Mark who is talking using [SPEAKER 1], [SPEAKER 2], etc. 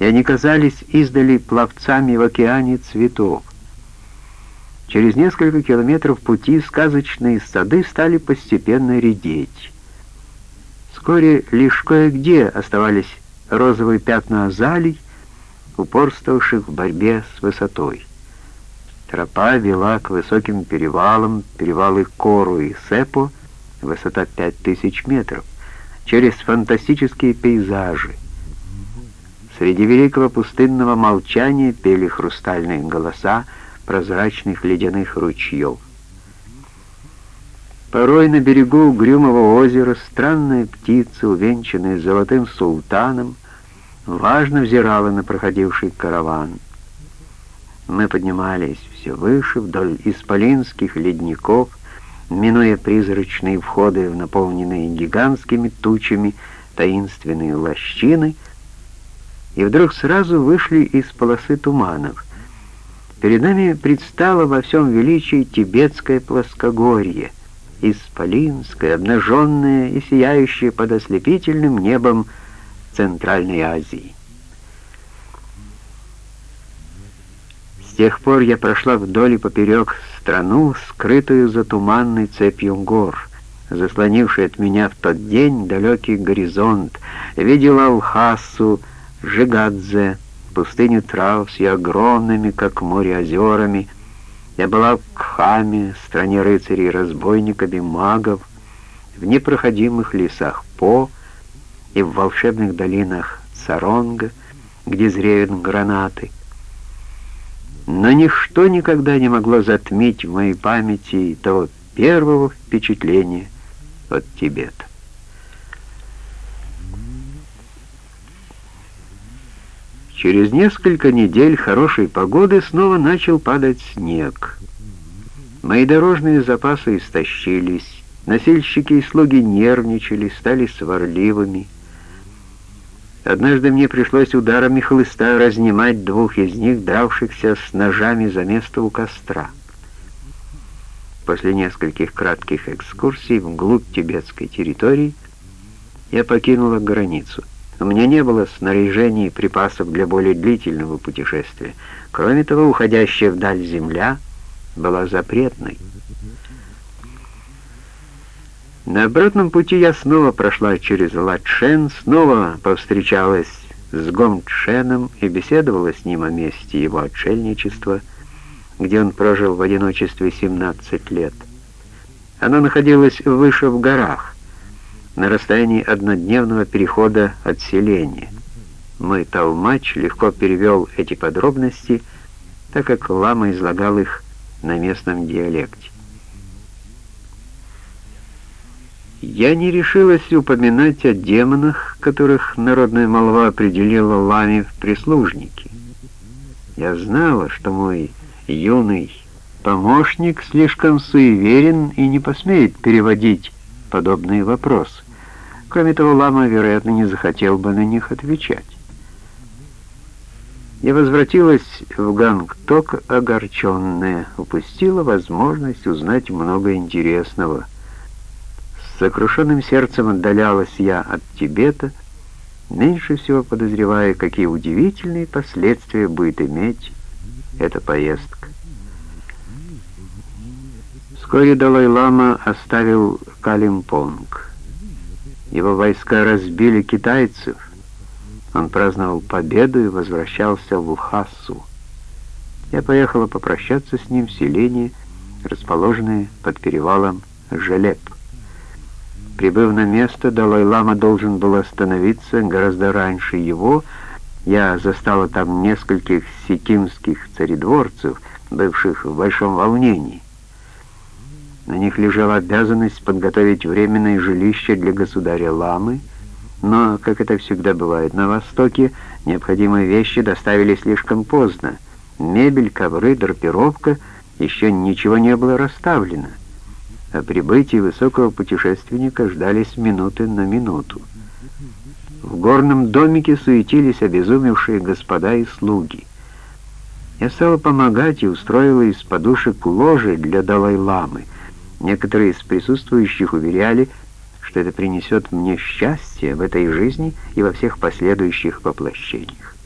[SPEAKER 1] и они казались издали пловцами в океане цветов. Через несколько километров пути сказочные сады стали постепенно редеть. Вскоре лишь кое-где оставались розовые пятна азалий, упорствовавших в борьбе с высотой. Тропа вела к высоким перевалам, перевалы Кору и Сепо, высота 5000 метров, через фантастические пейзажи. Среди великого пустынного молчания пели хрустальные голоса прозрачных ледяных ручьев. Порой на берегу угрюмого озера странная птица, увенчанная золотым султаном, важно взирала на проходивший караван. Мы поднимались все выше вдоль исполинских ледников, минуя призрачные входы в наполненные гигантскими тучами таинственные лощины, и вдруг сразу вышли из полосы туманов. Перед нами предстало во всем величии тибетское плоскогорье, исполинское, обнаженное и сияющее под ослепительным небом Центральной Азии. С тех пор я прошла вдоль и поперек страну, скрытую за туманной цепью гор, заслонившей от меня в тот день далекий горизонт, видела Алхасу, Жигадзе, пустыню трав с ее огромными, как море, озерами. Я была в Кхаме, стране рыцарей, разбойников и магов, в непроходимых лесах По и в волшебных долинах Царонга, где зреют гранаты — но ничто никогда не могло затмить в моей памяти того первого впечатления от Тибета. Через несколько недель хорошей погоды снова начал падать снег. Мои дорожные запасы истощились, носильщики и слуги нервничали, стали сварливыми, Однажды мне пришлось ударами хлыста разнимать двух из них, дравшихся с ножами за место у костра. После нескольких кратких экскурсий вглубь тибетской территории я покинула границу. У меня не было снаряжений и припасов для более длительного путешествия. Кроме того, уходящая вдаль земля была запретной. На обратном пути я снова прошла через Латшен, снова повстречалась с Гомченом и беседовала с ним о месте его отшельничества, где он прожил в одиночестве 17 лет. Оно находилось выше в горах, на расстоянии однодневного перехода от селения. Мой толмач легко перевел эти подробности, так как лама излагал их на местном диалекте. Я не решилась упоминать о демонах, которых народная молва определила ламе в прислужники. Я знала, что мой юный помощник слишком суеверен и не посмеет переводить подобные вопросы. Кроме того, лама, вероятно, не захотел бы на них отвечать. Я возвратилась в Гангток огорченная, упустила возможность узнать много интересного — сокрушенным сердцем отдалялась я от Тибета, меньше всего подозревая, какие удивительные последствия будет иметь эта поездка. Вскоре Далай-Лама оставил Калимпонг. Его войска разбили китайцев. Он праздновал победу и возвращался в Лхасу. Я поехала попрощаться с ним в селение, расположенное под перевалом Желеп. Прибыв на место, Далай-Лама должен был остановиться гораздо раньше его. Я застала там нескольких сикимских царедворцев, бывших в большом волнении. На них лежала обязанность подготовить временное жилище для государя Ламы, но, как это всегда бывает на Востоке, необходимые вещи доставили слишком поздно. Мебель, ковры, драпировка, еще ничего не было расставлено. О прибытии высокого путешественника ждали с минуты на минуту. В горном домике суетились обезумевшие господа и слуги. Я стала помогать и устроила из подушек ложи для Далай-ламы. Некоторые из присутствующих уверяли, что это принесет мне счастье в этой жизни и во всех последующих воплощениях.